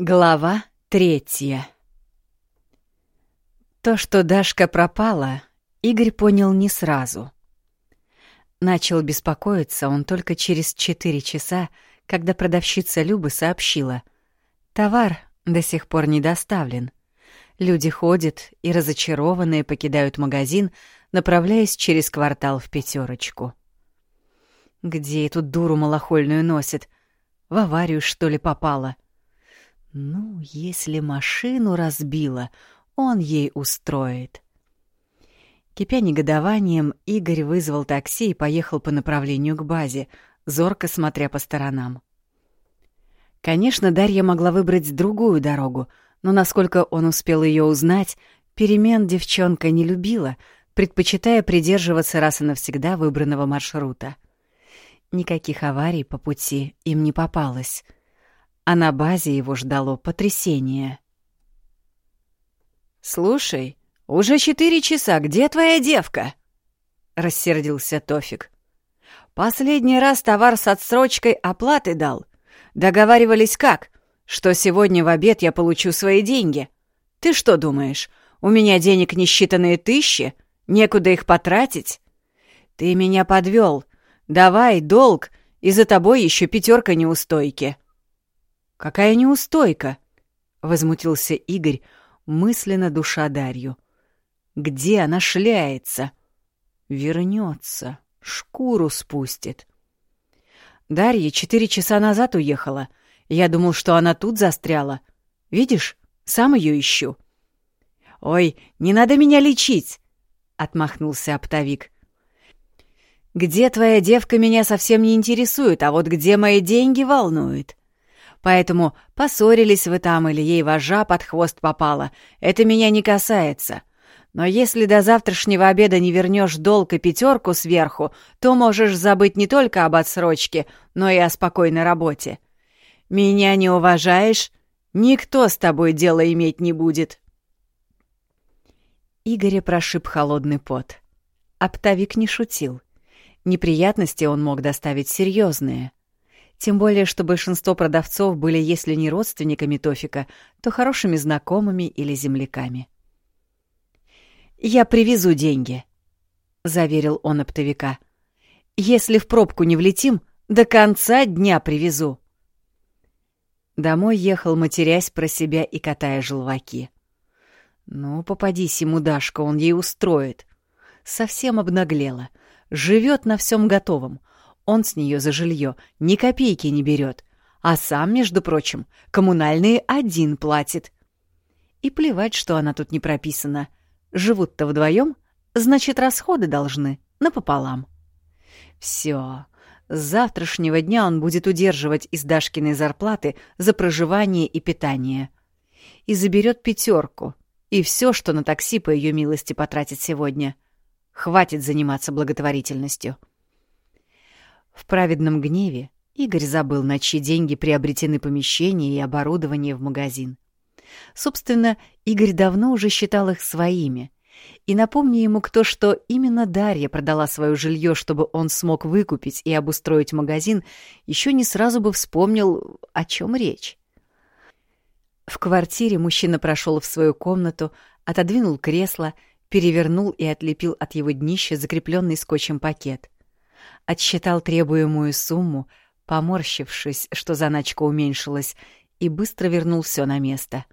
Глава третья То, что Дашка пропала, Игорь понял не сразу. Начал беспокоиться он только через четыре часа, когда продавщица Любы сообщила. Товар до сих пор не доставлен. Люди ходят и разочарованные покидают магазин, направляясь через квартал в пятерочку. Где эту дуру малохольную носит? В аварию, что ли, попала? — ну, если машину разбила, он ей устроит. Кипя негодованием, Игорь вызвал такси и поехал по направлению к базе, зорко смотря по сторонам. Конечно, Дарья могла выбрать другую дорогу, но насколько он успел ее узнать, перемен девчонка не любила, предпочитая придерживаться раз и навсегда выбранного маршрута. Никаких аварий по пути им не попалось — а на базе его ждало потрясение. «Слушай, уже четыре часа, где твоя девка?» — рассердился Тофик. «Последний раз товар с отсрочкой оплаты дал. Договаривались как? Что сегодня в обед я получу свои деньги. Ты что думаешь, у меня денег несчитанные тысячи? Некуда их потратить? Ты меня подвел. Давай, долг, и за тобой еще пятерка неустойки». «Какая неустойка!» — возмутился Игорь, мысленно душа Дарью. «Где она шляется?» «Вернется, шкуру спустит». Дарья четыре часа назад уехала. Я думал, что она тут застряла. Видишь, сам ее ищу. «Ой, не надо меня лечить!» — отмахнулся оптовик. «Где твоя девка меня совсем не интересует, а вот где мои деньги волнует. Поэтому поссорились вы там или ей вожа под хвост попала. Это меня не касается. Но если до завтрашнего обеда не вернешь долг и пятерку сверху, то можешь забыть не только об отсрочке, но и о спокойной работе. Меня не уважаешь? Никто с тобой дело иметь не будет. Игоря прошиб холодный пот. Оптовик не шутил. Неприятности он мог доставить серьезные. Тем более, что большинство продавцов были, если не родственниками Тофика, то хорошими знакомыми или земляками. «Я привезу деньги», — заверил он оптовика. «Если в пробку не влетим, до конца дня привезу». Домой ехал, матерясь про себя и катая желваки. «Ну, попадись ему, Дашка, он ей устроит». Совсем обнаглела. Живет на всем готовом. Он с нее за жилье ни копейки не берет, а сам, между прочим, коммунальные один платит. И плевать, что она тут не прописана. Живут-то вдвоем, значит, расходы должны напополам. Все. С завтрашнего дня он будет удерживать из Дашкиной зарплаты за проживание и питание. И заберет пятерку. И все, что на такси по ее милости потратит сегодня. Хватит заниматься благотворительностью. В праведном гневе Игорь забыл, на чьи деньги приобретены помещения и оборудование в магазин. Собственно, Игорь давно уже считал их своими. И напомни ему кто, что именно Дарья продала свое жилье, чтобы он смог выкупить и обустроить магазин, еще не сразу бы вспомнил, о чем речь. В квартире мужчина прошел в свою комнату, отодвинул кресло, перевернул и отлепил от его днища закрепленный скотчем пакет — отсчитал требуемую сумму, поморщившись, что заначка уменьшилась, и быстро вернул все на место.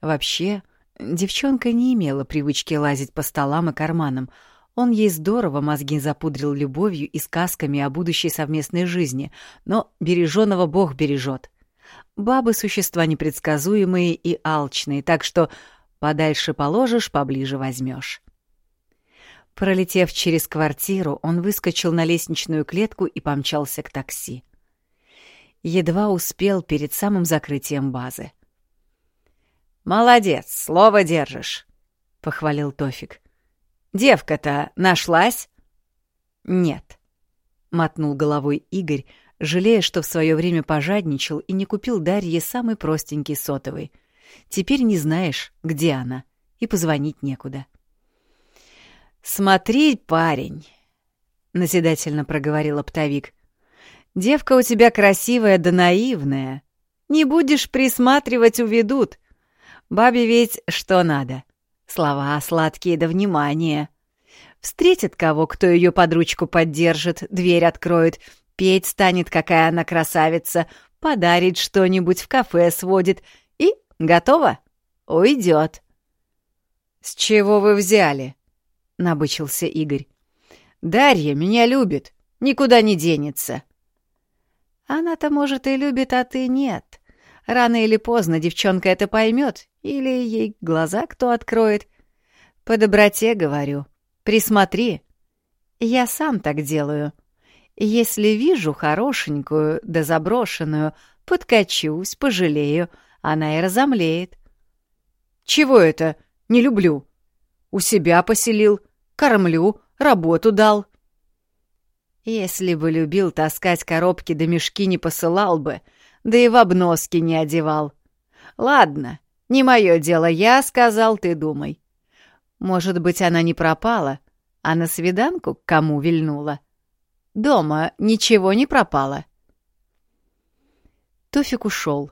Вообще, девчонка не имела привычки лазить по столам и карманам. Он ей здорово мозги запудрил любовью и сказками о будущей совместной жизни, но береженого Бог бережет. Бабы — существа непредсказуемые и алчные, так что подальше положишь, поближе возьмешь. Пролетев через квартиру, он выскочил на лестничную клетку и помчался к такси. Едва успел перед самым закрытием базы. «Молодец, слово держишь», — похвалил Тофик. «Девка-то нашлась?» «Нет», — мотнул головой Игорь, жалея, что в свое время пожадничал и не купил Дарье самый простенький сотовый. Теперь не знаешь, где она, и позвонить некуда. — «Смотри, парень!» — назидательно проговорил оптовик. «Девка у тебя красивая да наивная. Не будешь присматривать, уведут. Бабе ведь что надо. Слова сладкие да внимание. Встретит кого, кто ее под ручку поддержит, дверь откроет, петь станет, какая она красавица, подарит что-нибудь, в кафе сводит и готово, уйдет. «С чего вы взяли?» — набычился Игорь. «Дарья меня любит, никуда не денется». «Она-то, может, и любит, а ты нет. Рано или поздно девчонка это поймет, или ей глаза кто откроет. По доброте говорю, присмотри. Я сам так делаю. Если вижу хорошенькую да заброшенную, подкачусь, пожалею, она и разомлеет. «Чего это?» Не люблю. У себя поселил, кормлю, работу дал. Если бы любил таскать коробки да мешки, не посылал бы, да и в обноски не одевал. Ладно, не мое дело, я сказал, ты думай. Может быть, она не пропала, а на свиданку к кому вильнула. Дома ничего не пропало. Тофик ушел.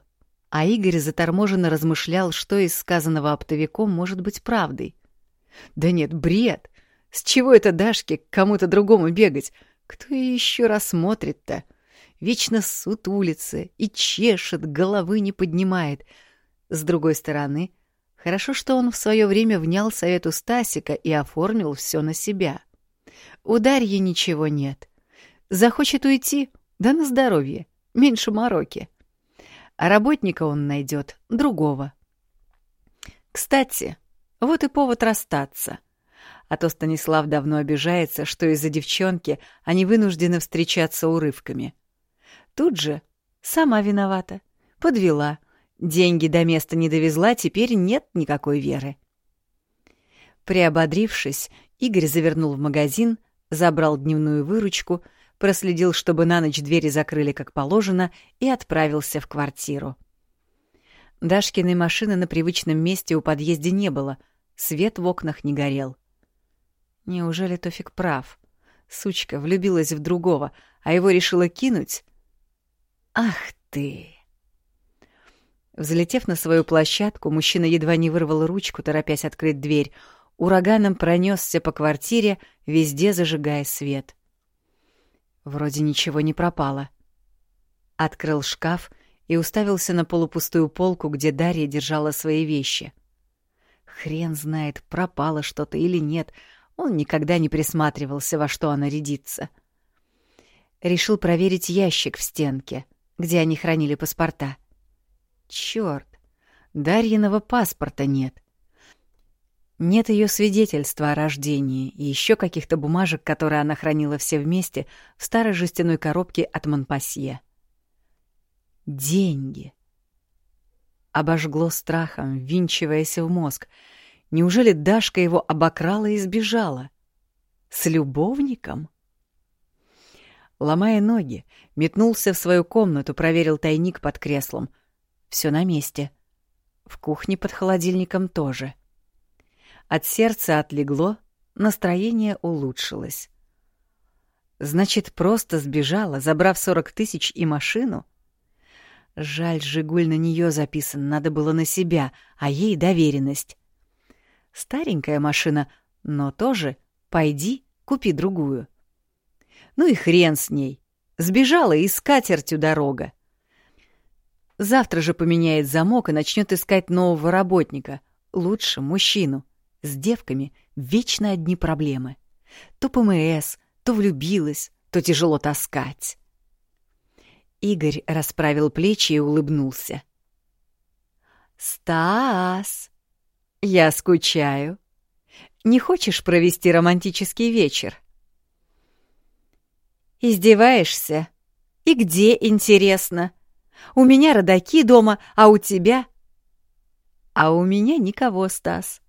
А Игорь заторможенно размышлял, что из сказанного оптовиком может быть правдой. «Да нет, бред! С чего это Дашке к кому-то другому бегать? Кто ее еще рассмотрит-то? Вечно суд улицы и чешет, головы не поднимает. С другой стороны, хорошо, что он в свое время внял совету Стасика и оформил все на себя. У Дарьи ничего нет. Захочет уйти, да на здоровье, меньше мороки а работника он найдет другого. Кстати, вот и повод расстаться. А то Станислав давно обижается, что из-за девчонки они вынуждены встречаться урывками. Тут же сама виновата, подвела, деньги до места не довезла, теперь нет никакой веры. Приободрившись, Игорь завернул в магазин, забрал дневную выручку — проследил, чтобы на ночь двери закрыли как положено, и отправился в квартиру. Дашкиной машины на привычном месте у подъезда не было, свет в окнах не горел. Неужели Тофик прав? Сучка влюбилась в другого, а его решила кинуть? Ах ты! Взлетев на свою площадку, мужчина едва не вырвал ручку, торопясь открыть дверь. Ураганом пронесся по квартире, везде зажигая свет. Вроде ничего не пропало. Открыл шкаф и уставился на полупустую полку, где Дарья держала свои вещи. Хрен знает, пропало что-то или нет. Он никогда не присматривался, во что она рядится. Решил проверить ящик в стенке, где они хранили паспорта. Чёрт, Дарьиного паспорта нет. Нет ее свидетельства о рождении и еще каких-то бумажек, которые она хранила все вместе в старой жестяной коробке от Монпасье. Деньги. Обожгло страхом, ввинчиваясь в мозг. Неужели Дашка его обокрала и сбежала? С любовником? Ломая ноги, метнулся в свою комнату, проверил тайник под креслом. Все на месте. В кухне под холодильником тоже. — от сердца отлегло, настроение улучшилось. Значит, просто сбежала, забрав сорок тысяч и машину? Жаль, «Жигуль» на нее записан, надо было на себя, а ей доверенность. Старенькая машина, но тоже пойди, купи другую. Ну и хрен с ней. Сбежала и с катертью дорога. Завтра же поменяет замок и начнет искать нового работника, лучше мужчину. С девками вечно одни проблемы. То ПМС, то влюбилась, то тяжело таскать. Игорь расправил плечи и улыбнулся. «Стас, я скучаю. Не хочешь провести романтический вечер?» «Издеваешься? И где, интересно? У меня родаки дома, а у тебя...» «А у меня никого, Стас.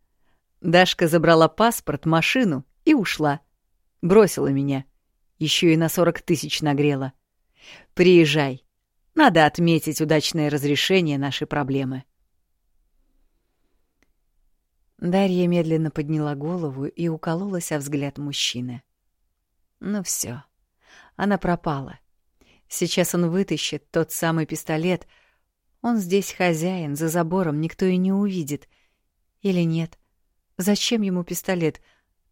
Дашка забрала паспорт, машину и ушла. Бросила меня. Еще и на сорок тысяч нагрела. Приезжай. Надо отметить удачное разрешение нашей проблемы. Дарья медленно подняла голову и укололась о взгляд мужчины. Ну все, она пропала. Сейчас он вытащит тот самый пистолет. Он здесь хозяин, за забором никто и не увидит. Или нет? Зачем ему пистолет?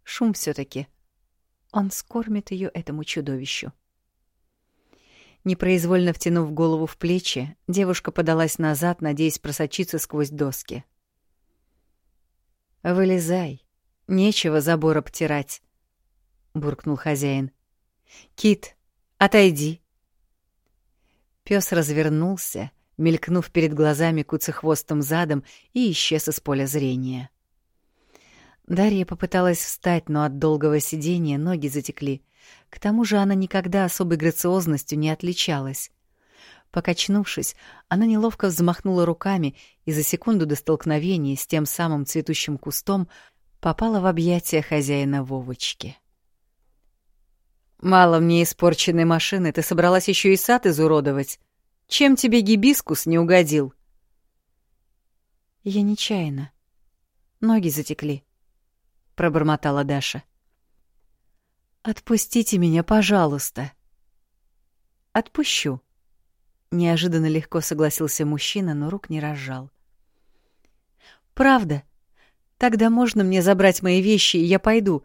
Шум все таки Он скормит ее этому чудовищу. Непроизвольно втянув голову в плечи, девушка подалась назад, надеясь просочиться сквозь доски. «Вылезай, нечего забор обтирать», — буркнул хозяин. «Кит, отойди». Пёс развернулся, мелькнув перед глазами куцехвостым задом и исчез из поля зрения. Дарья попыталась встать, но от долгого сидения ноги затекли. К тому же она никогда особой грациозностью не отличалась. Покачнувшись, она неловко взмахнула руками и за секунду до столкновения с тем самым цветущим кустом попала в объятия хозяина Вовочки. «Мало мне испорченной машины, ты собралась еще и сад изуродовать. Чем тебе гибискус не угодил?» «Я нечаянно. Ноги затекли», — пробормотала Даша. «Отпустите меня, пожалуйста». «Отпущу», — неожиданно легко согласился мужчина, но рук не разжал. «Правда? Тогда можно мне забрать мои вещи, и я пойду?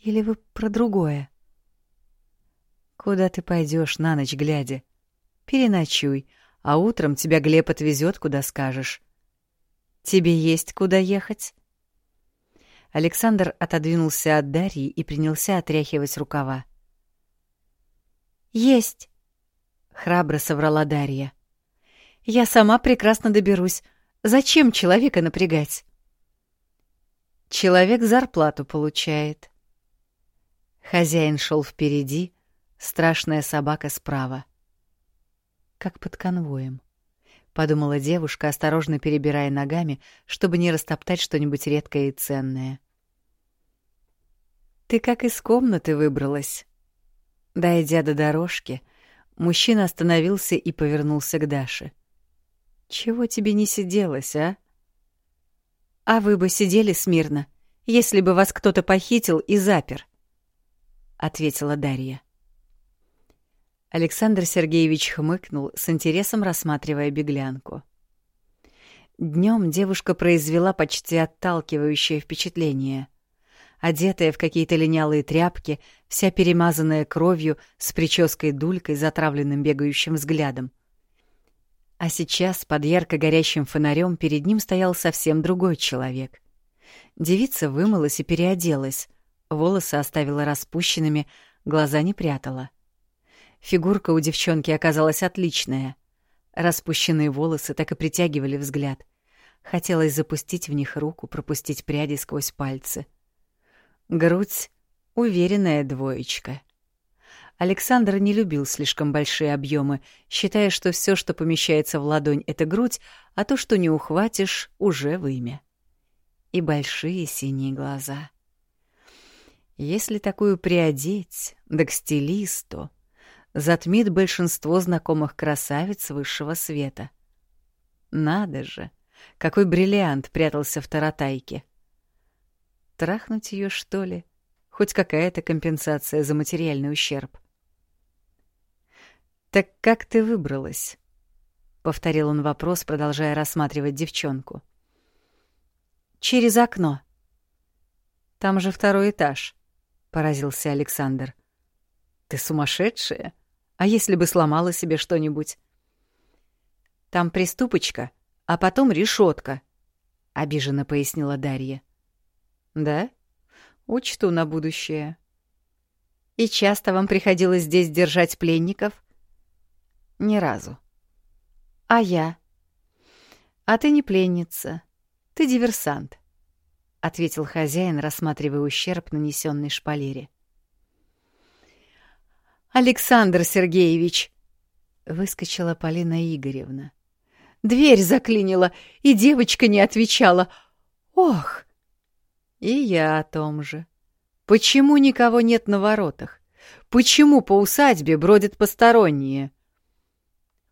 Или вы про другое?» «Куда ты пойдешь на ночь глядя? Переночуй, а утром тебя Глеб отвезет, куда скажешь. Тебе есть куда ехать?» Александр отодвинулся от Дарьи и принялся отряхивать рукава. «Есть!» — храбро соврала Дарья. «Я сама прекрасно доберусь. Зачем человека напрягать?» «Человек зарплату получает». Хозяин шел впереди, страшная собака справа. Как под конвоем. — подумала девушка, осторожно перебирая ногами, чтобы не растоптать что-нибудь редкое и ценное. «Ты как из комнаты выбралась?» Дойдя до дорожки, мужчина остановился и повернулся к Даше. «Чего тебе не сиделось, а?» «А вы бы сидели смирно, если бы вас кто-то похитил и запер», — ответила Дарья. Александр Сергеевич хмыкнул, с интересом рассматривая беглянку. Днем девушка произвела почти отталкивающее впечатление. Одетая в какие-то линялые тряпки, вся перемазанная кровью, с прической-дулькой, затравленным бегающим взглядом. А сейчас под ярко горящим фонарем перед ним стоял совсем другой человек. Девица вымылась и переоделась, волосы оставила распущенными, глаза не прятала — Фигурка у девчонки оказалась отличная. Распущенные волосы так и притягивали взгляд. Хотелось запустить в них руку, пропустить пряди сквозь пальцы. Грудь — уверенная двоечка. Александр не любил слишком большие объемы, считая, что все, что помещается в ладонь, — это грудь, а то, что не ухватишь, — уже вымя. И большие синие глаза. Если такую приодеть, да к стилисту затмит большинство знакомых красавиц высшего света. Надо же, какой бриллиант прятался в таратайке. Трахнуть ее, что ли? Хоть какая-то компенсация за материальный ущерб. «Так как ты выбралась?» — повторил он вопрос, продолжая рассматривать девчонку. «Через окно». «Там же второй этаж», — поразился Александр. «Ты сумасшедшая?» А если бы сломала себе что-нибудь? Там приступочка, а потом решетка, обиженно пояснила Дарья. Да? Учту на будущее. И часто вам приходилось здесь держать пленников? Ни разу. А я? А ты не пленница, ты диверсант, ответил хозяин, рассматривая ущерб, нанесенный шпалере. Александр Сергеевич!» — выскочила Полина Игоревна. «Дверь заклинила, и девочка не отвечала. Ох!» «И я о том же. Почему никого нет на воротах? Почему по усадьбе бродят посторонние?»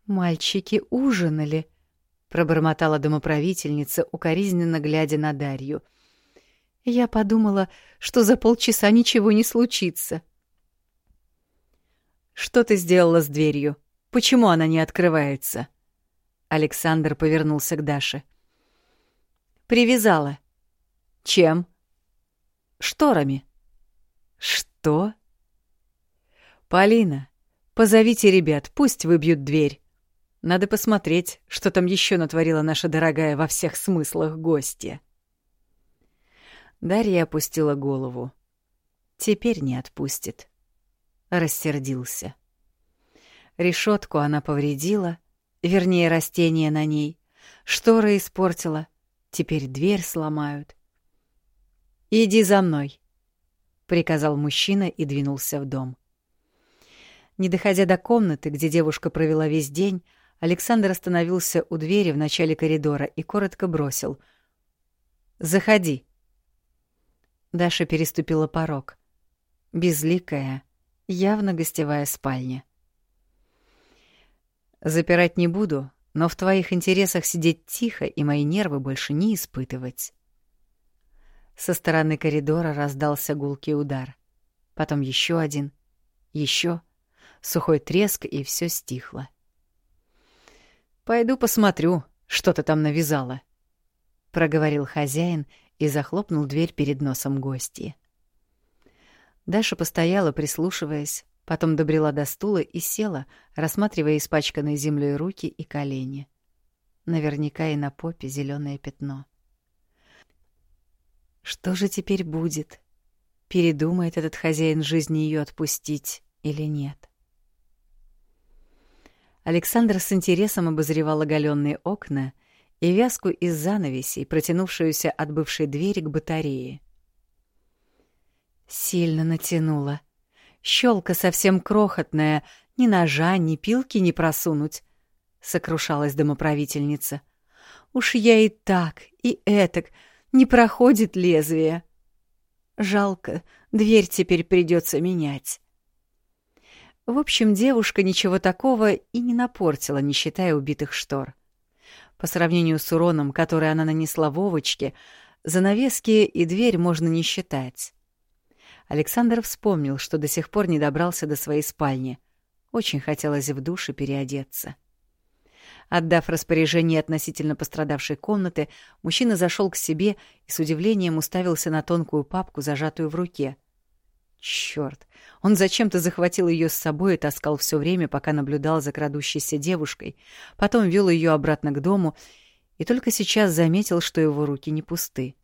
«Мальчики ужинали», — пробормотала домоправительница, укоризненно глядя на Дарью. «Я подумала, что за полчаса ничего не случится». «Что ты сделала с дверью? Почему она не открывается?» Александр повернулся к Даше. «Привязала». «Чем?» «Шторами». «Что?» «Полина, позовите ребят, пусть выбьют дверь. Надо посмотреть, что там еще натворила наша дорогая во всех смыслах гостья». Дарья опустила голову. Теперь не отпустит. Рассердился. Решетку она повредила, вернее, растение на ней. Шторы испортила. Теперь дверь сломают. «Иди за мной», — приказал мужчина и двинулся в дом. Не доходя до комнаты, где девушка провела весь день, Александр остановился у двери в начале коридора и коротко бросил. «Заходи». Даша переступила порог. Безликая, явно гостевая спальня. «Запирать не буду, но в твоих интересах сидеть тихо и мои нервы больше не испытывать». Со стороны коридора раздался гулкий удар. Потом еще один, еще сухой треск, и все стихло. «Пойду посмотрю, что ты там навязала», — проговорил хозяин и захлопнул дверь перед носом гостьи. Даша постояла, прислушиваясь, потом добрела до стула и села, рассматривая испачканные землей руки и колени. Наверняка и на попе зеленое пятно. Что же теперь будет? Передумает этот хозяин жизни ее отпустить или нет? Александр с интересом обозревал оголенные окна и вязку из занавесей, протянувшуюся от бывшей двери к батарее. Сильно натянула. Щелка совсем крохотная, ни ножа, ни пилки не просунуть, — сокрушалась домоправительница. Уж я и так, и этак, не проходит лезвие. Жалко, дверь теперь придется менять. В общем, девушка ничего такого и не напортила, не считая убитых штор. По сравнению с уроном, который она нанесла Вовочке, занавески и дверь можно не считать. Александр вспомнил, что до сих пор не добрался до своей спальни. Очень хотелось в душе переодеться. Отдав распоряжение относительно пострадавшей комнаты, мужчина зашел к себе и с удивлением уставился на тонкую папку, зажатую в руке — Черт, он зачем-то захватил ее с собой и таскал все время, пока наблюдал за крадущейся девушкой, потом вел ее обратно к дому и только сейчас заметил, что его руки не пусты.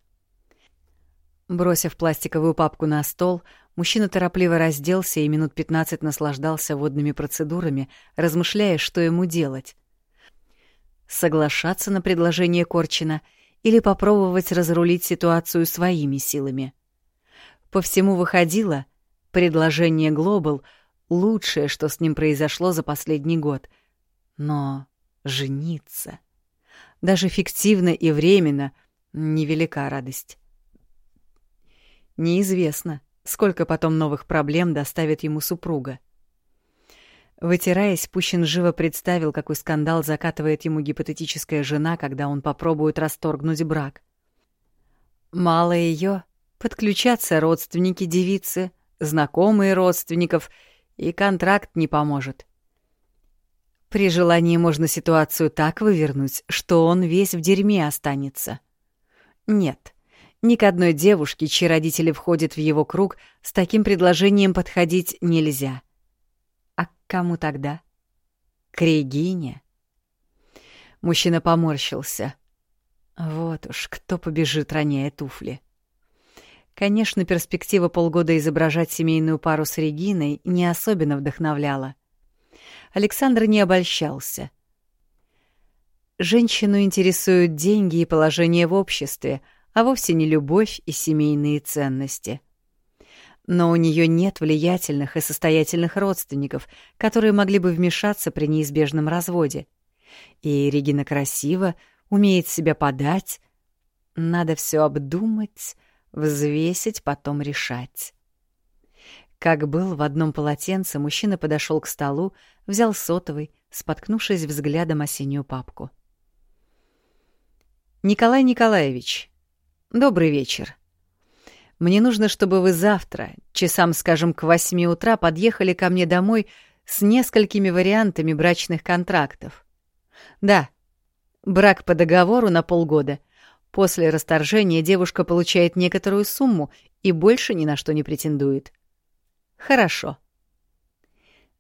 Бросив пластиковую папку на стол, мужчина торопливо разделся и минут пятнадцать наслаждался водными процедурами, размышляя, что ему делать. Соглашаться на предложение Корчина или попробовать разрулить ситуацию своими силами — по всему выходило, предложение Глобал — лучшее, что с ним произошло за последний год. Но жениться... Даже фиктивно и временно — невелика радость. Неизвестно, сколько потом новых проблем доставит ему супруга. Вытираясь, Пущин живо представил, какой скандал закатывает ему гипотетическая жена, когда он попробует расторгнуть брак. Мало ее, Подключатся родственники девицы, знакомые родственников, и контракт не поможет. При желании можно ситуацию так вывернуть, что он весь в дерьме останется. Нет, ни к одной девушке, чьи родители входят в его круг, с таким предложением подходить нельзя. Кому тогда? К Регине? Мужчина поморщился. Вот уж кто побежит, роняя туфли. Конечно, перспектива полгода изображать семейную пару с Региной не особенно вдохновляла. Александр не обольщался. Женщину интересуют деньги и положение в обществе, а вовсе не любовь и семейные ценности. Но у нее нет влиятельных и состоятельных родственников, которые могли бы вмешаться при неизбежном разводе. И Регина красива, умеет себя подать. Надо все обдумать, взвесить, потом решать. Как был в одном полотенце, мужчина подошел к столу, взял сотовый, споткнувшись взглядом о синюю папку. «Николай Николаевич, добрый вечер. Мне нужно, чтобы вы завтра, часам, скажем, к восьми утра, подъехали ко мне домой с несколькими вариантами брачных контрактов. Да, Брак по договору на полгода. После расторжения девушка получает некоторую сумму и больше ни на что не претендует. Хорошо.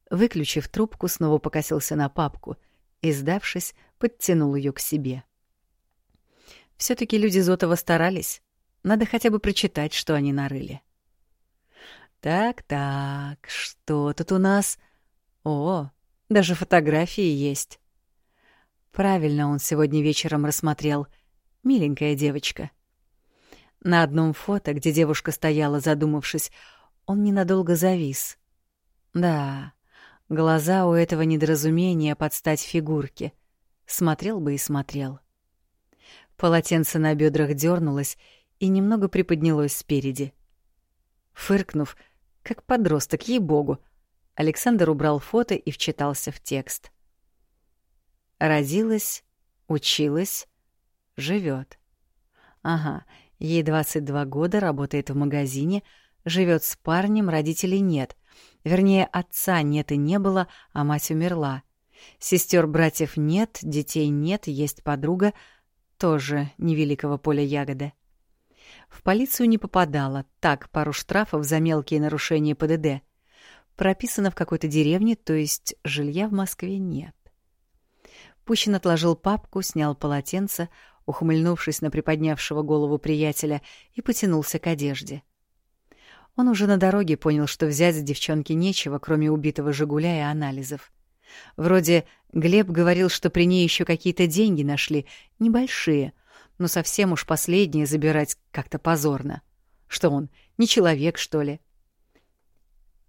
Выключив трубку, снова покосился на папку и, сдавшись, подтянул ее к себе. все таки люди Зотова старались. Надо хотя бы прочитать, что они нарыли. Так-так, что тут у нас? О, даже фотографии есть. Правильно он сегодня вечером рассмотрел. Миленькая девочка. На одном фото, где девушка стояла, задумавшись, он ненадолго завис. Да, глаза у этого недоразумения под стать фигурке. Смотрел бы и смотрел. Полотенце на бедрах дернулось и немного приподнялось спереди. Фыркнув, как подросток, ей-богу, Александр убрал фото и вчитался в текст. Родилась, училась, живет. Ага, ей 22 года, работает в магазине, живет с парнем, родителей нет. Вернее, отца нет и не было, а мать умерла. Сестер братьев нет, детей нет, есть подруга, тоже невеликого поля ягоды. В полицию не попадала, так, пару штрафов за мелкие нарушения ПДД. Прописана в какой-то деревне, то есть жилья в Москве нет. Пущин отложил папку, снял полотенце, ухмыльнувшись на приподнявшего голову приятеля, и потянулся к одежде. Он уже на дороге понял, что взять с девчонки нечего, кроме убитого «Жигуля» и анализов. Вроде Глеб говорил, что при ней еще какие-то деньги нашли, небольшие, но совсем уж последние забирать как-то позорно. Что он, не человек, что ли?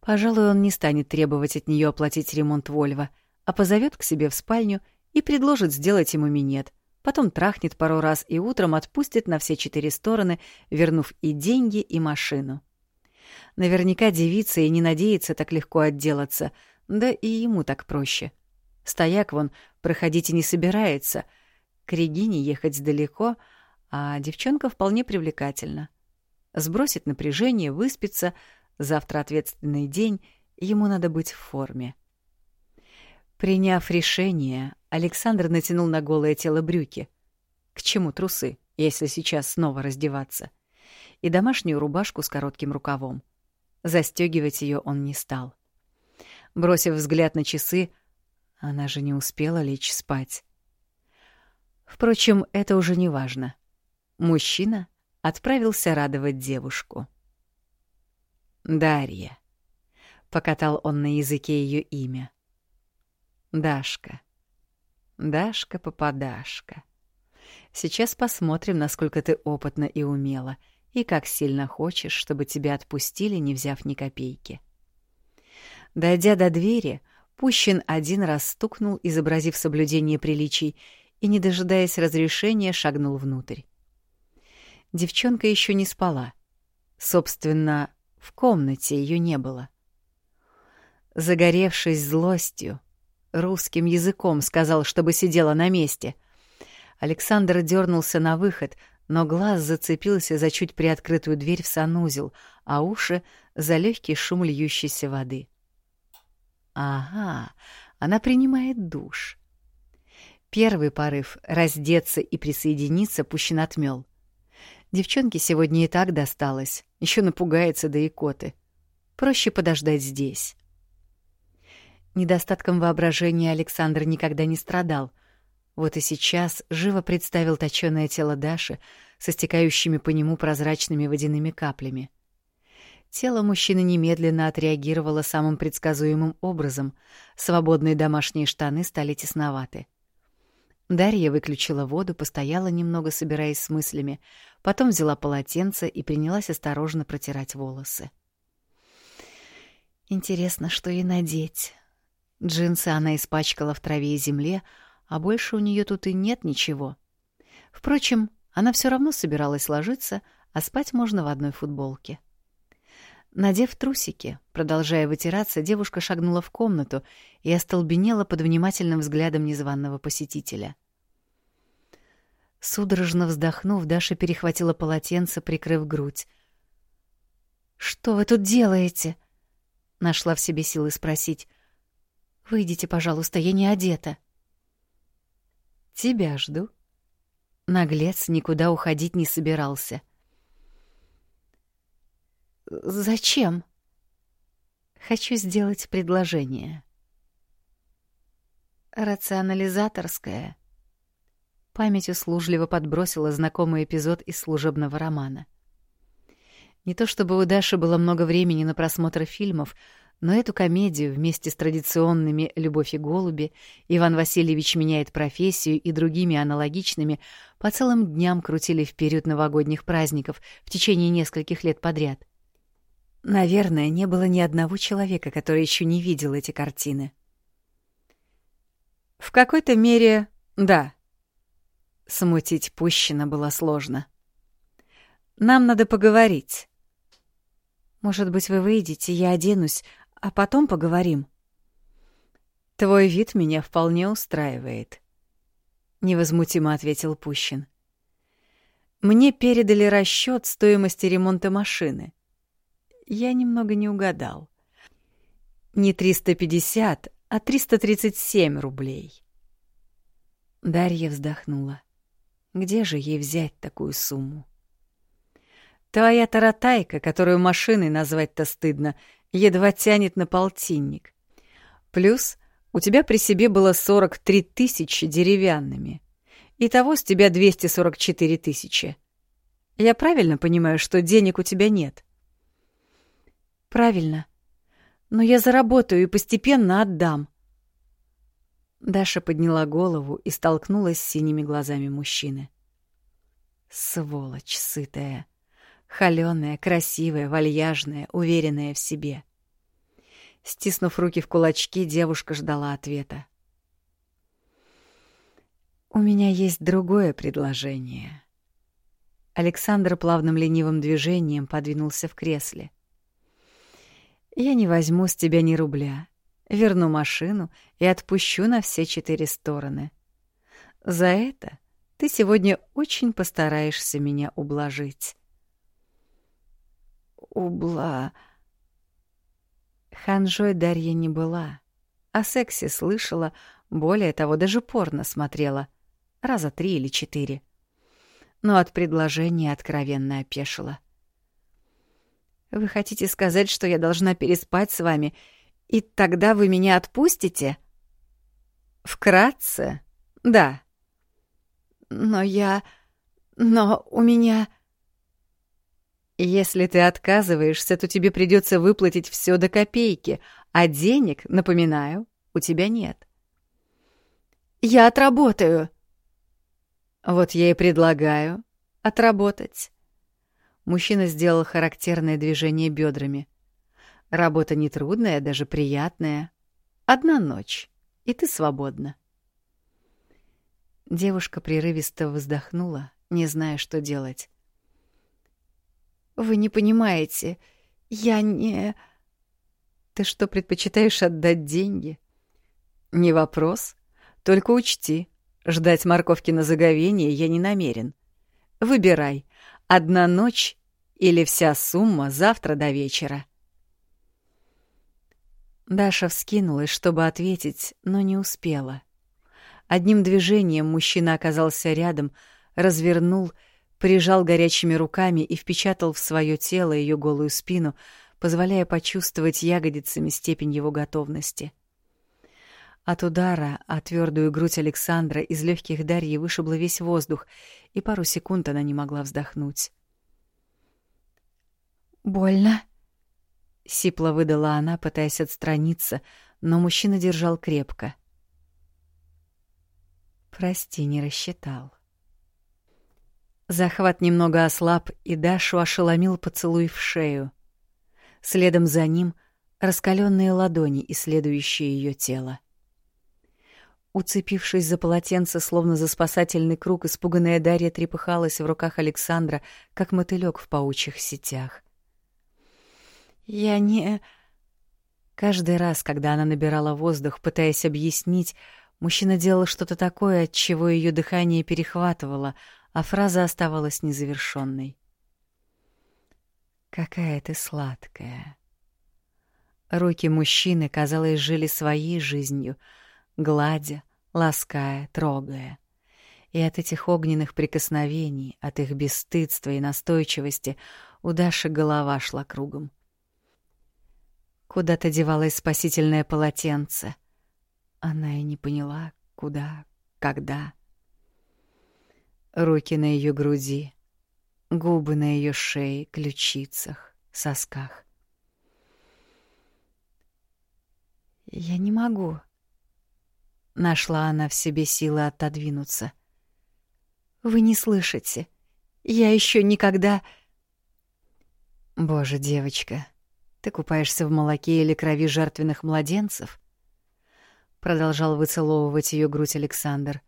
Пожалуй, он не станет требовать от нее оплатить ремонт Вольва, а позовет к себе в спальню и предложит сделать ему минет, потом трахнет пару раз и утром отпустит на все четыре стороны, вернув и деньги, и машину. Наверняка девица и не надеется так легко отделаться, да и ему так проще. Стояк вон проходить и не собирается — к Регине ехать далеко, а девчонка вполне привлекательна. Сбросит напряжение, выспится, завтра ответственный день, ему надо быть в форме. Приняв решение, Александр натянул на голое тело брюки. К чему трусы, если сейчас снова раздеваться? И домашнюю рубашку с коротким рукавом. Застегивать ее он не стал. Бросив взгляд на часы, она же не успела лечь спать. Впрочем, это уже не важно. Мужчина отправился радовать девушку. «Дарья», — покатал он на языке ее имя. «Дашка. Дашка-попадашка. Сейчас посмотрим, насколько ты опытна и умела, и как сильно хочешь, чтобы тебя отпустили, не взяв ни копейки». Дойдя до двери, Пущин один раз стукнул, изобразив соблюдение приличий, и, не дожидаясь разрешения, шагнул внутрь. Девчонка еще не спала. Собственно, в комнате ее не было. Загоревшись злостью, русским языком сказал, чтобы сидела на месте. Александр дернулся на выход, но глаз зацепился за чуть приоткрытую дверь в санузел, а уши — за легкий шум льющейся воды. Ага, она принимает душ. Первый порыв — раздеться и присоединиться пущен отмел. Девчонке сегодня и так досталось, еще напугается до икоты. Проще подождать здесь. Недостатком воображения Александр никогда не страдал. Вот и сейчас живо представил точёное тело Даши со стекающими по нему прозрачными водяными каплями. Тело мужчины немедленно отреагировало самым предсказуемым образом. Свободные домашние штаны стали тесноваты. — Дарья выключила воду, постояла немного, собираясь с мыслями, потом взяла полотенце и принялась осторожно протирать волосы. Интересно, что ей надеть. Джинсы она испачкала в траве и земле, а больше у нее тут и нет ничего. Впрочем, она все равно собиралась ложиться, а спать можно в одной футболке. Надев трусики, продолжая вытираться, девушка шагнула в комнату и остолбенела под внимательным взглядом незваного посетителя. Судорожно вздохнув, Даша перехватила полотенце, прикрыв грудь. «Что вы тут делаете?» Нашла в себе силы спросить. «Выйдите, пожалуйста, я не одета». Тебя жду. Наглец никуда уходить не собирался. Зачем? Хочу сделать предложение. Рационализаторское. Память услужливо подбросила знакомый эпизод из служебного романа. Не то чтобы у Даши было много времени на просмотр фильмов, но эту комедию вместе с традиционными «Любовь и голуби», «Иван Васильевич меняет профессию» и другими аналогичными по целым дням крутили в период новогодних праздников в течение нескольких лет подряд. Наверное, не было ни одного человека, который еще не видел эти картины. В какой-то мере, да. Смутить Пущина было сложно. Нам надо поговорить. Может быть, вы выйдете, я оденусь, а потом поговорим. Твой вид меня вполне устраивает, невозмутимо ответил Пущин. Мне передали расчет стоимости ремонта машины. Я немного не угадал. Не 350, а 337 рублей. Дарья вздохнула. Где же ей взять такую сумму? Твоя таратайка, которую машиной назвать-то стыдно, едва тянет на полтинник. Плюс у тебя при себе было 43 тысячи деревянными. Итого с тебя 244 тысячи. Я правильно понимаю, что денег у тебя нет? Правильно. Но я заработаю и постепенно отдам. Даша подняла голову и столкнулась с синими глазами мужчины. Сволочь сытая. Холёная, красивая, вальяжная, уверенная в себе. Стиснув руки в кулачки, девушка ждала ответа. «У меня есть другое предложение». Александр плавным ленивым движением подвинулся в кресле. «Я не возьму с тебя ни рубля, верну машину и отпущу на все четыре стороны. За это ты сегодня очень постараешься меня ублажить убла. Ханжой Дарья не была. О сексе слышала, более того, даже порно смотрела. Раза три или четыре. Но от предложения откровенно опешила. «Вы хотите сказать, что я должна переспать с вами, и тогда вы меня отпустите?» «Вкратце, да». «Но я... но у меня...» Если ты отказываешься, то тебе придется выплатить все до копейки, а денег, напоминаю, у тебя нет. Я отработаю. Вот я и предлагаю отработать. Мужчина сделал характерное движение бедрами. Работа нетрудная, даже приятная. Одна ночь, и ты свободна. Девушка прерывисто вздохнула, не зная, что делать. Вы не понимаете. Я не... Ты что, предпочитаешь отдать деньги? Не вопрос. Только учти, ждать морковки на заговение я не намерен. Выбирай, одна ночь или вся сумма завтра до вечера. Даша вскинулась, чтобы ответить, но не успела. Одним движением мужчина оказался рядом, развернул — прижал горячими руками и впечатал в свое тело ее голую спину, позволяя почувствовать ягодицами степень его готовности. От удара о твердую грудь Александра из легких Дарьи вышибло весь воздух, и пару секунд она не могла вздохнуть. «Больно?» — сипло выдала она, пытаясь отстраниться, но мужчина держал крепко. «Прости, не рассчитал». Захват немного ослаб, и Дашу ошеломил поцелуй в шею. Следом за ним раскаленные ладони, исследующие ее тело. Уцепившись за полотенце, словно за спасательный круг, испуганная Дарья трепыхалась в руках Александра, как мотылек в паучьих сетях. «Я не...» Каждый раз, когда она набирала воздух, пытаясь объяснить, мужчина делал что-то такое, от чего ее дыхание перехватывало — а фраза оставалась незавершенной. «Какая ты сладкая!» Руки мужчины, казалось, жили своей жизнью, гладя, лаская, трогая. И от этих огненных прикосновений, от их бесстыдства и настойчивости у Даши голова шла кругом. Куда-то девалось спасительное полотенце. Она и не поняла, куда, когда. Руки на ее груди, губы на ее шее, ключицах, сосках. «Я не могу», — нашла она в себе силы отодвинуться. «Вы не слышите. Я еще никогда...» «Боже, девочка, ты купаешься в молоке или крови жертвенных младенцев?» Продолжал выцеловывать ее грудь Александр.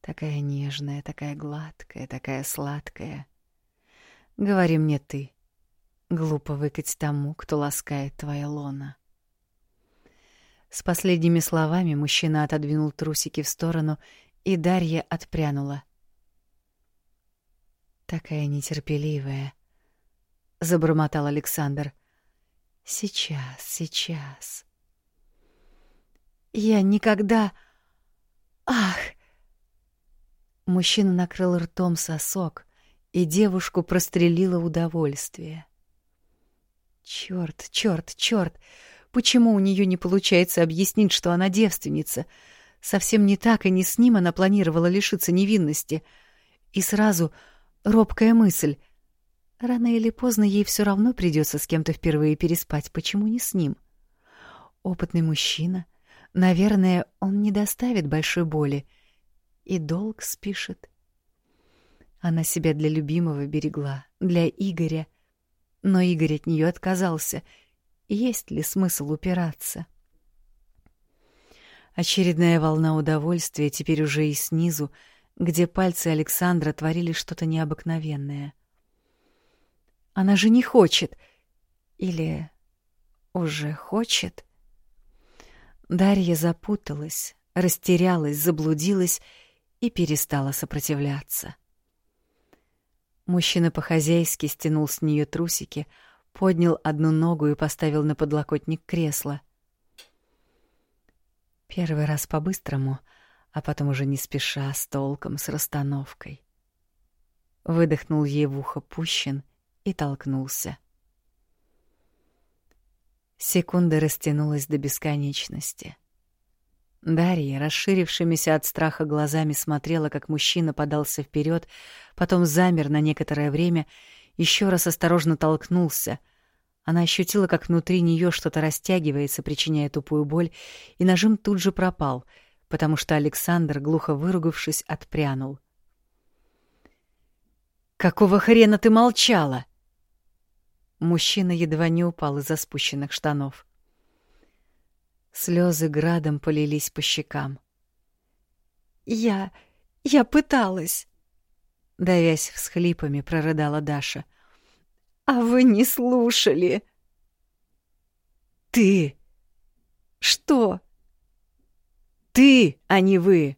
Такая нежная, такая гладкая, такая сладкая. Говори мне ты. Глупо выкать тому, кто ласкает твоя лона. С последними словами мужчина отодвинул трусики в сторону, и Дарья отпрянула. Такая нетерпеливая, забормотал Александр. Сейчас, сейчас. Я никогда Ах! Мужчина накрыл ртом сосок, и девушку прострелило удовольствие. Чёрт, чёрт, чёрт! Почему у неё не получается объяснить, что она девственница? Совсем не так и не с ним она планировала лишиться невинности. И сразу робкая мысль. Рано или поздно ей всё равно придётся с кем-то впервые переспать. Почему не с ним? Опытный мужчина. Наверное, он не доставит большой боли и долг спишет. Она себя для любимого берегла, для Игоря. Но Игорь от нее отказался. Есть ли смысл упираться? Очередная волна удовольствия теперь уже и снизу, где пальцы Александра творили что-то необыкновенное. Она же не хочет. Или уже хочет? Дарья запуталась, растерялась, заблудилась и перестала сопротивляться. Мужчина по-хозяйски стянул с нее трусики, поднял одну ногу и поставил на подлокотник кресла. Первый раз по-быстрому, а потом уже не спеша, с толком, с расстановкой. Выдохнул ей в ухо Пущин и толкнулся. Секунда растянулась до бесконечности — Дарья, расширившимися от страха глазами, смотрела, как мужчина подался вперед, потом замер на некоторое время, еще раз осторожно толкнулся. Она ощутила, как внутри нее что-то растягивается, причиняя тупую боль, и нажим тут же пропал, потому что Александр, глухо выругавшись, отпрянул. «Какого хрена ты молчала?» Мужчина едва не упал из-за спущенных штанов. Слезы градом полились по щекам. «Я... я пыталась!» Давясь всхлипами, прорыдала Даша. «А вы не слушали!» «Ты!» «Что?» «Ты, а не вы!»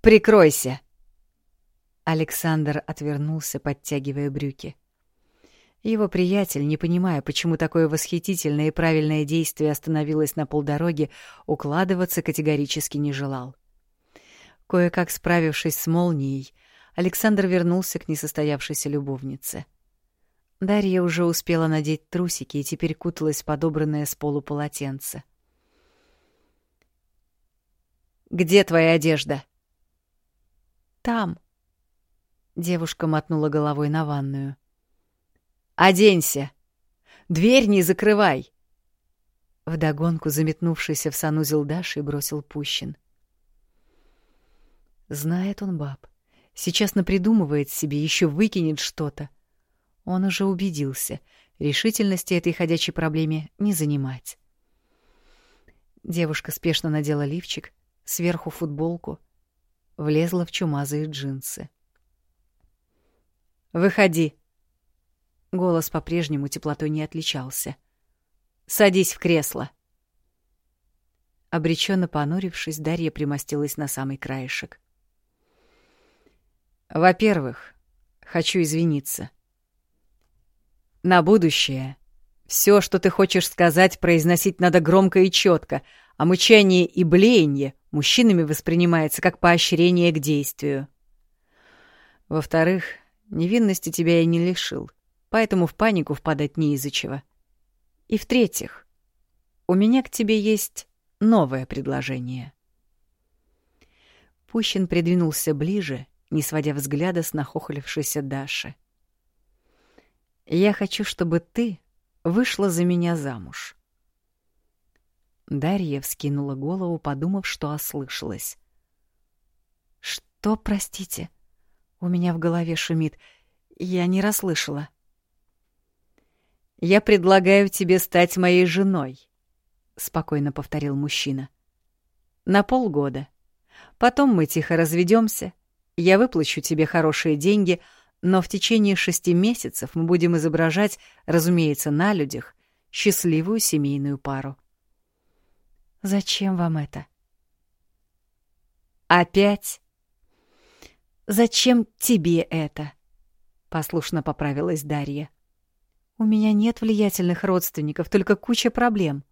«Прикройся!» Александр отвернулся, подтягивая брюки. Его приятель, не понимая, почему такое восхитительное и правильное действие остановилось на полдороги, укладываться категорически не желал. Кое-как справившись с молнией, Александр вернулся к несостоявшейся любовнице. Дарья уже успела надеть трусики и теперь куталась подобранное с полу полотенце. «Где твоя одежда?» «Там». Девушка мотнула головой на ванную. Оденься! Дверь не закрывай!» Вдогонку заметнувшийся в санузел Даши бросил Пущин. Знает он баб. Сейчас напридумывает себе, еще выкинет что-то. Он уже убедился, решительности этой ходячей проблеме не занимать. Девушка спешно надела лифчик, сверху футболку, влезла в чумазые джинсы. «Выходи!» Голос по-прежнему теплотой не отличался. «Садись в кресло!» Обреченно понурившись, Дарья примостилась на самый краешек. «Во-первых, хочу извиниться. На будущее все, что ты хочешь сказать, произносить надо громко и четко, а мычание и блеяние мужчинами воспринимается как поощрение к действию. Во-вторых, невинности тебя я не лишил, поэтому в панику впадать не из-за чего. И в-третьих, у меня к тебе есть новое предложение. Пущин придвинулся ближе, не сводя взгляда с нахохлившейся Даши. «Я хочу, чтобы ты вышла за меня замуж». Дарья вскинула голову, подумав, что ослышалась. «Что, простите? У меня в голове шумит. Я не расслышала». «Я предлагаю тебе стать моей женой», — спокойно повторил мужчина. «На полгода. Потом мы тихо разведемся. Я выплачу тебе хорошие деньги, но в течение шести месяцев мы будем изображать, разумеется, на людях, счастливую семейную пару». «Зачем вам это?» «Опять?» «Зачем тебе это?» — послушно поправилась Дарья. «У меня нет влиятельных родственников, только куча проблем».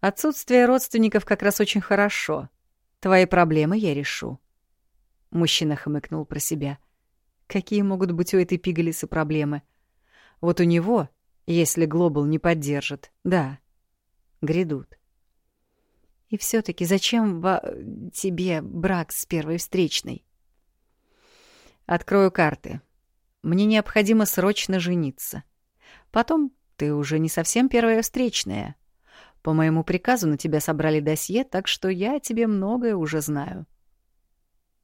Отсутствие родственников как раз очень хорошо. Твои проблемы я решу. Мужчина хмыкнул про себя. Какие могут быть у этой пигалицы проблемы? Вот у него, если Глобал не поддержит, да, грядут. И все таки зачем во... тебе брак с первой встречной? Открою карты. Мне необходимо срочно жениться. Потом ты уже не совсем первая встречная. По моему приказу на тебя собрали досье, так что я о тебе многое уже знаю.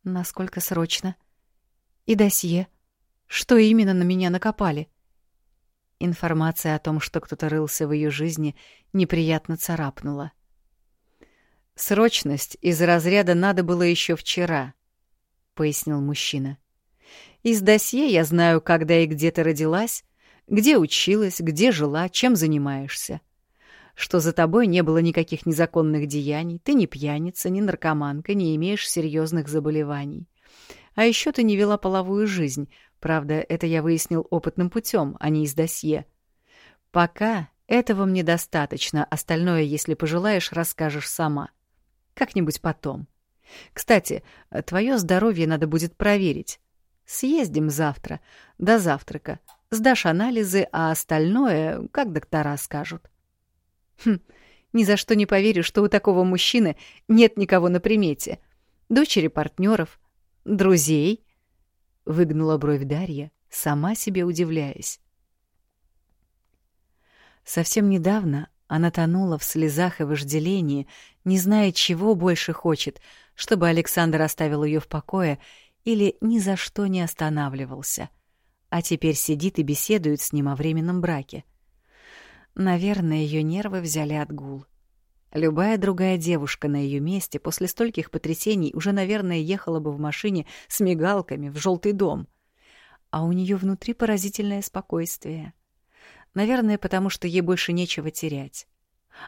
Насколько срочно? И досье? Что именно на меня накопали? Информация о том, что кто-то рылся в ее жизни, неприятно царапнула. Срочность из разряда надо было еще вчера, пояснил мужчина. Из досье я знаю, когда и где ты родилась, где училась, где жила, чем занимаешься что за тобой не было никаких незаконных деяний, ты не пьяница, не наркоманка, не имеешь серьезных заболеваний. А еще ты не вела половую жизнь. Правда, это я выяснил опытным путем, а не из досье. Пока этого мне достаточно, остальное, если пожелаешь, расскажешь сама. Как-нибудь потом. Кстати, твое здоровье надо будет проверить. Съездим завтра, до завтрака. Сдашь анализы, а остальное, как доктора скажут. Хм, ни за что не поверю, что у такого мужчины нет никого на примете. Дочери партнеров, друзей. Выгнула бровь Дарья, сама себе удивляясь. Совсем недавно она тонула в слезах и вожделении, не зная, чего больше хочет, чтобы Александр оставил ее в покое или ни за что не останавливался. А теперь сидит и беседует с ним о временном браке. Наверное, ее нервы взяли отгул. Любая другая девушка на ее месте после стольких потрясений уже, наверное, ехала бы в машине с мигалками в желтый дом. А у нее внутри поразительное спокойствие. Наверное, потому что ей больше нечего терять.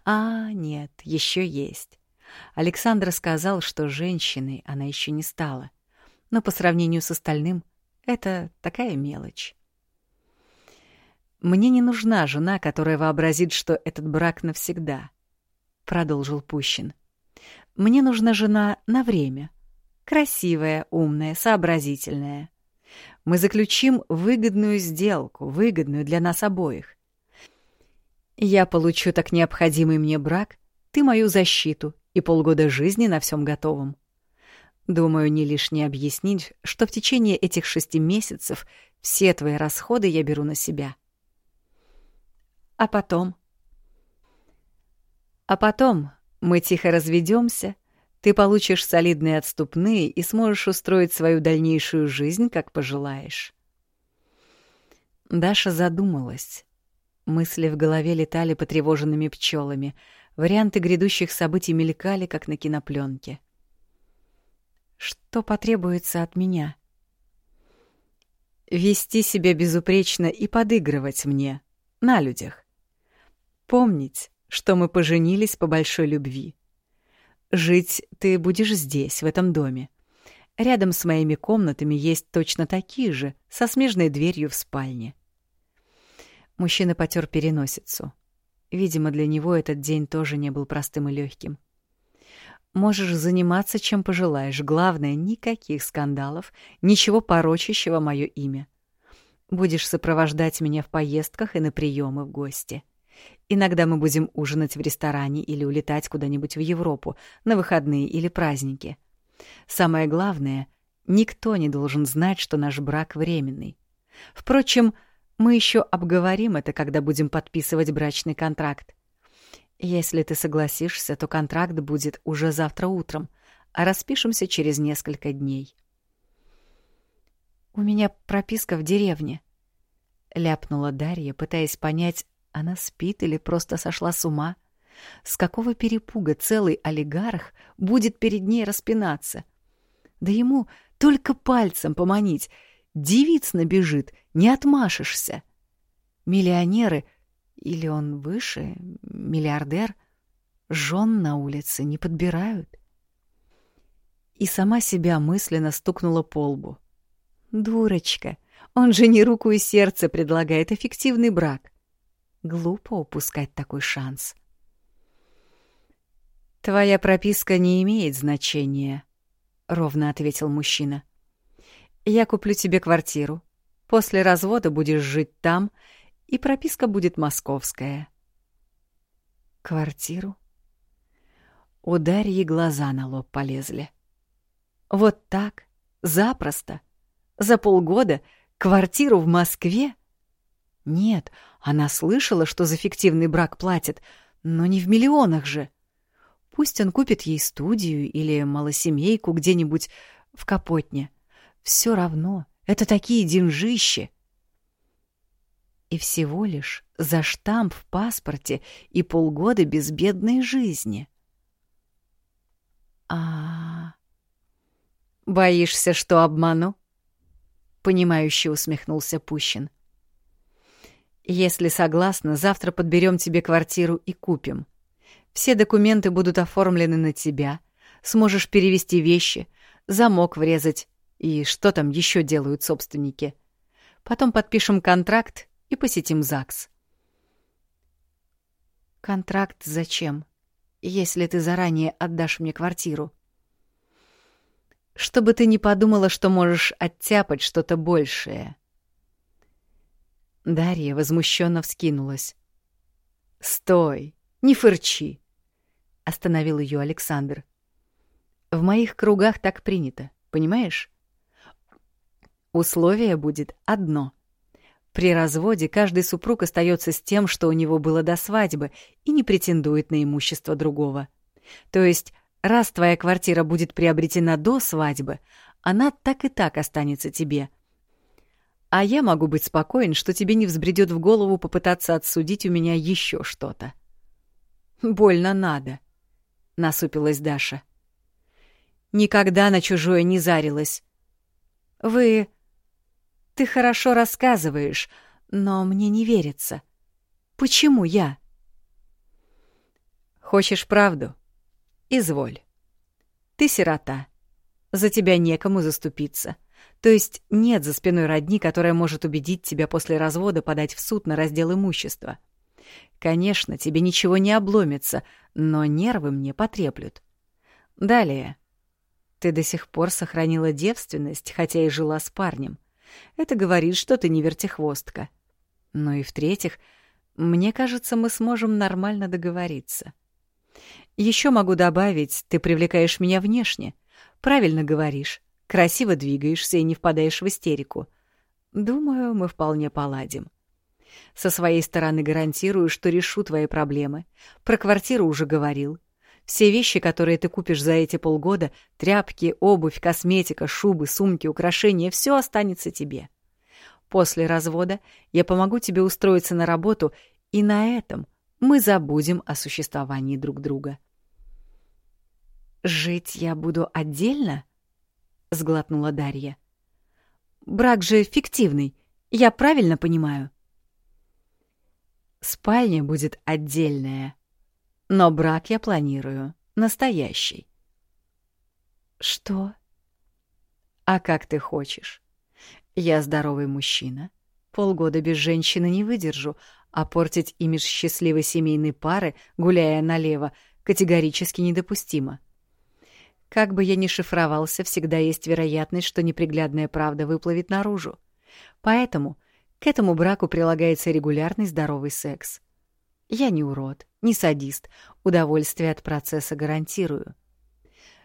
А, нет, еще есть. Александр сказал, что женщиной она еще не стала. Но по сравнению с остальным это такая мелочь. «Мне не нужна жена, которая вообразит, что этот брак навсегда», — продолжил Пущин. «Мне нужна жена на время. Красивая, умная, сообразительная. Мы заключим выгодную сделку, выгодную для нас обоих. Я получу так необходимый мне брак, ты мою защиту и полгода жизни на всем готовом. Думаю, не лишне объяснить, что в течение этих шести месяцев все твои расходы я беру на себя. А потом? А потом мы тихо разведемся, ты получишь солидные отступные и сможешь устроить свою дальнейшую жизнь, как пожелаешь. Даша задумалась. Мысли в голове летали потревоженными пчелами, варианты грядущих событий мелькали, как на кинопленке. Что потребуется от меня? Вести себя безупречно и подыгрывать мне, на людях. Помнить, что мы поженились по большой любви. Жить ты будешь здесь, в этом доме. Рядом с моими комнатами есть точно такие же, со смежной дверью в спальне. Мужчина потер переносицу. Видимо, для него этот день тоже не был простым и легким. Можешь заниматься чем пожелаешь. Главное, никаких скандалов, ничего порочащего мое имя. Будешь сопровождать меня в поездках и на приемы в гости. Иногда мы будем ужинать в ресторане или улетать куда-нибудь в Европу на выходные или праздники. Самое главное, никто не должен знать, что наш брак временный. Впрочем, мы еще обговорим это, когда будем подписывать брачный контракт. Если ты согласишься, то контракт будет уже завтра утром, а распишемся через несколько дней. «У меня прописка в деревне», — ляпнула Дарья, пытаясь понять, она спит или просто сошла с ума. С какого перепуга целый олигарх будет перед ней распинаться? Да ему только пальцем поманить. Девиц набежит, не отмашешься. Миллионеры, или он выше, миллиардер, жен на улице не подбирают. И сама себя мысленно стукнула по лбу. Дурочка, он же не руку и сердце предлагает эффективный брак. Глупо упускать такой шанс. «Твоя прописка не имеет значения», — ровно ответил мужчина. «Я куплю тебе квартиру. После развода будешь жить там, и прописка будет московская». «Квартиру?» У Дарьи глаза на лоб полезли. «Вот так, запросто, за полгода квартиру в Москве?» Нет, она слышала, что за фиктивный брак платят, но не в миллионах же. Пусть он купит ей студию или малосемейку где-нибудь в Капотне. Все равно, это такие деньжищи. И всего лишь за штамп в паспорте и полгода безбедной жизни. А, боишься, что обману? Понимающе усмехнулся Пущин. — если согласна, завтра подберем тебе квартиру и купим. Все документы будут оформлены на тебя. Сможешь перевести вещи, замок врезать и что там еще делают собственники. Потом подпишем контракт и посетим ЗАГС. Контракт зачем, если ты заранее отдашь мне квартиру? Чтобы ты не подумала, что можешь оттяпать что-то большее. Дарья возмущенно вскинулась. «Стой! Не фырчи!» — остановил ее Александр. «В моих кругах так принято, понимаешь? Условие будет одно. При разводе каждый супруг остается с тем, что у него было до свадьбы, и не претендует на имущество другого. То есть, раз твоя квартира будет приобретена до свадьбы, она так и так останется тебе — а я могу быть спокоен, что тебе не взбредет в голову попытаться отсудить у меня еще что-то. Больно надо, насупилась Даша. Никогда на чужое не зарилась. Вы... Ты хорошо рассказываешь, но мне не верится. Почему я? Хочешь правду? Изволь. Ты сирота. За тебя некому заступиться. То есть нет за спиной родни, которая может убедить тебя после развода подать в суд на раздел имущества. Конечно, тебе ничего не обломится, но нервы мне потреплют. Далее. Ты до сих пор сохранила девственность, хотя и жила с парнем. Это говорит, что ты не вертихвостка. Ну и в-третьих, мне кажется, мы сможем нормально договориться. Еще могу добавить, ты привлекаешь меня внешне. Правильно говоришь красиво двигаешься и не впадаешь в истерику. Думаю, мы вполне поладим. Со своей стороны гарантирую, что решу твои проблемы. Про квартиру уже говорил. Все вещи, которые ты купишь за эти полгода, тряпки, обувь, косметика, шубы, сумки, украшения, все останется тебе. После развода я помогу тебе устроиться на работу, и на этом мы забудем о существовании друг друга. Жить я буду отдельно? — сглотнула Дарья. «Брак же фиктивный, я правильно понимаю?» «Спальня будет отдельная, но брак я планирую, настоящий». «Что?» «А как ты хочешь? Я здоровый мужчина, полгода без женщины не выдержу, а портить имидж счастливой семейной пары, гуляя налево, категорически недопустимо». Как бы я ни шифровался, всегда есть вероятность, что неприглядная правда выплывет наружу. Поэтому к этому браку прилагается регулярный здоровый секс. Я не урод, не садист, удовольствие от процесса гарантирую.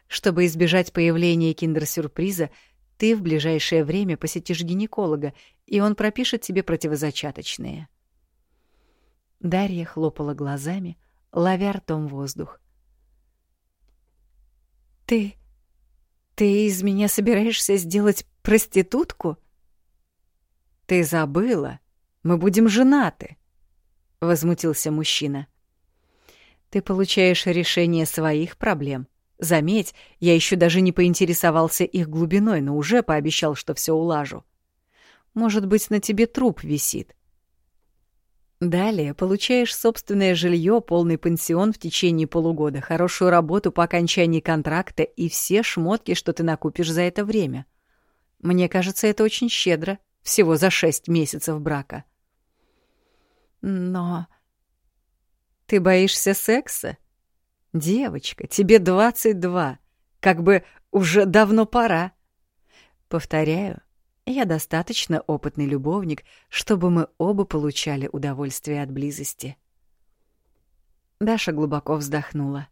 Чтобы избежать появления киндер-сюрприза, ты в ближайшее время посетишь гинеколога, и он пропишет тебе противозачаточные. Дарья хлопала глазами, ловя ртом воздух. «Ты... ты из меня собираешься сделать проститутку?» «Ты забыла? Мы будем женаты!» — возмутился мужчина. «Ты получаешь решение своих проблем. Заметь, я еще даже не поинтересовался их глубиной, но уже пообещал, что все улажу. Может быть, на тебе труп висит. Далее получаешь собственное жилье, полный пансион в течение полугода, хорошую работу по окончании контракта и все шмотки, что ты накупишь за это время. Мне кажется, это очень щедро, всего за шесть месяцев брака. Но... Ты боишься секса? Девочка, тебе двадцать два. Как бы уже давно пора. Повторяю, я достаточно опытный любовник, чтобы мы оба получали удовольствие от близости. Даша глубоко вздохнула.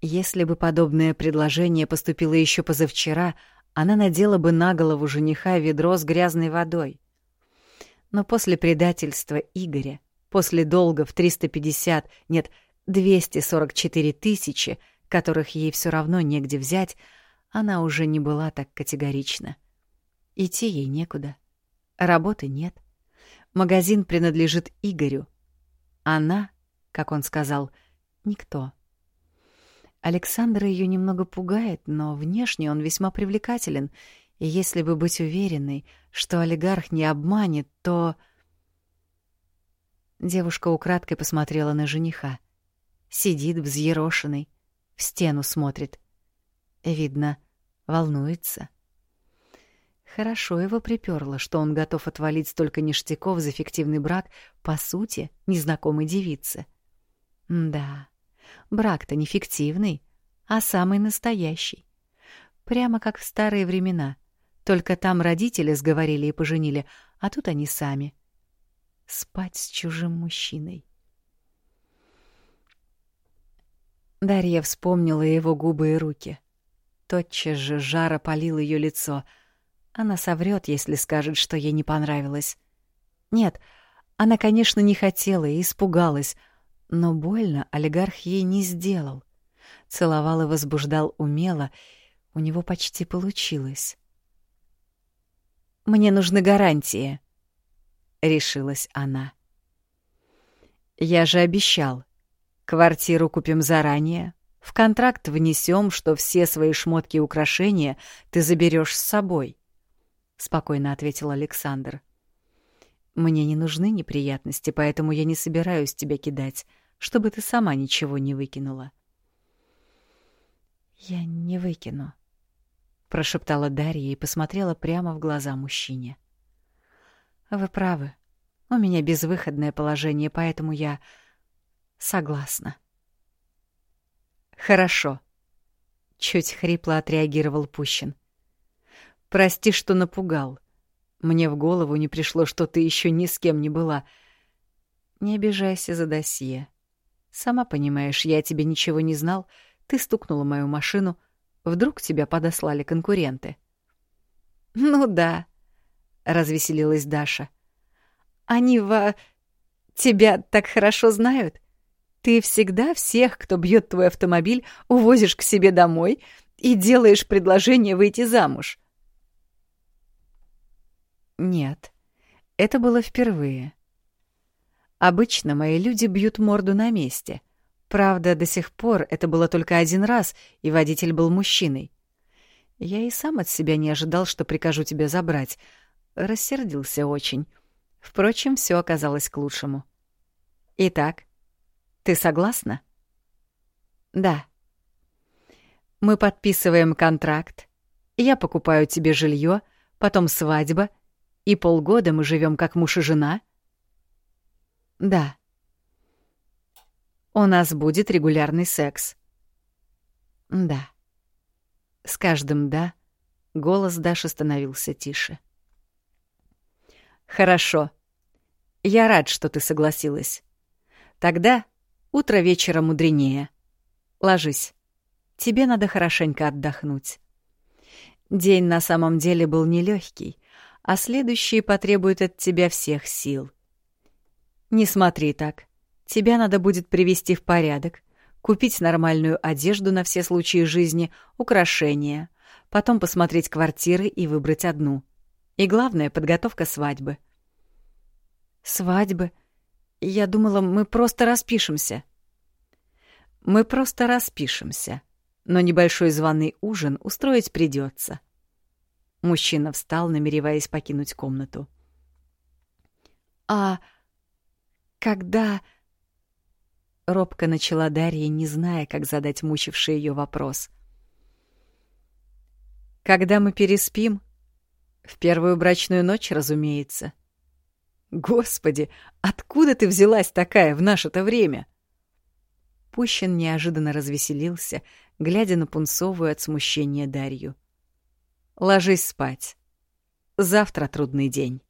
Если бы подобное предложение поступило еще позавчера, она надела бы на голову жениха ведро с грязной водой. Но после предательства Игоря, после долга в 350, нет, 244 тысячи, которых ей все равно негде взять, она уже не была так категорична. Идти ей некуда. Работы нет. Магазин принадлежит Игорю. Она, как он сказал, никто. Александра ее немного пугает, но внешне он весьма привлекателен, и если бы быть уверенной, что олигарх не обманет, то... Девушка украдкой посмотрела на жениха. Сидит взъерошенный, в стену смотрит. Видно, волнуется. Хорошо его приперло, что он готов отвалить столько ништяков за фиктивный брак, по сути, незнакомой девице. Да, брак-то не фиктивный, а самый настоящий. Прямо как в старые времена. Только там родители сговорили и поженили, а тут они сами. Спать с чужим мужчиной. Дарья вспомнила его губы и руки. Тотчас же жара опалил ее лицо. Она соврет, если скажет, что ей не понравилось. Нет, она, конечно, не хотела и испугалась, но больно олигарх ей не сделал. Целовал и возбуждал умело, у него почти получилось. «Мне нужны гарантии», — решилась она. «Я же обещал. Квартиру купим заранее, в контракт внесем, что все свои шмотки и украшения ты заберешь с собой, спокойно ответил Александр. Мне не нужны неприятности, поэтому я не собираюсь тебя кидать, чтобы ты сама ничего не выкинула. Я не выкину, прошептала Дарья и посмотрела прямо в глаза мужчине. Вы правы. У меня безвыходное положение, поэтому я согласна. «Хорошо», — чуть хрипло отреагировал Пущин. «Прости, что напугал. Мне в голову не пришло, что ты еще ни с кем не была. Не обижайся за досье. Сама понимаешь, я тебе ничего не знал, ты стукнула мою машину, вдруг тебя подослали конкуренты». «Ну да», — развеселилась Даша. «Они во... тебя так хорошо знают?» Ты всегда всех, кто бьет твой автомобиль, увозишь к себе домой и делаешь предложение выйти замуж. Нет, это было впервые. Обычно мои люди бьют морду на месте. Правда, до сих пор это было только один раз, и водитель был мужчиной. Я и сам от себя не ожидал, что прикажу тебя забрать. Рассердился очень. Впрочем, все оказалось к лучшему. Итак, ты согласна? Да. Мы подписываем контракт. Я покупаю тебе жилье, потом свадьба, и полгода мы живем как муж и жена. Да. У нас будет регулярный секс. Да. С каждым «да» голос Даши становился тише. Хорошо. Я рад, что ты согласилась. Тогда утро вечера мудренее. Ложись. Тебе надо хорошенько отдохнуть. День на самом деле был нелегкий, а следующий потребует от тебя всех сил. Не смотри так. Тебя надо будет привести в порядок, купить нормальную одежду на все случаи жизни, украшения, потом посмотреть квартиры и выбрать одну. И главное — подготовка свадьбы. Свадьбы? Я думала, мы просто распишемся. Мы просто распишемся, но небольшой званый ужин устроить придется. Мужчина встал, намереваясь покинуть комнату. «А когда...» Робко начала Дарья, не зная, как задать мучивший ее вопрос. «Когда мы переспим?» «В первую брачную ночь, разумеется». «Господи, откуда ты взялась такая в наше-то время?» Пущин неожиданно развеселился, глядя на пунцовую от смущения Дарью. «Ложись спать. Завтра трудный день».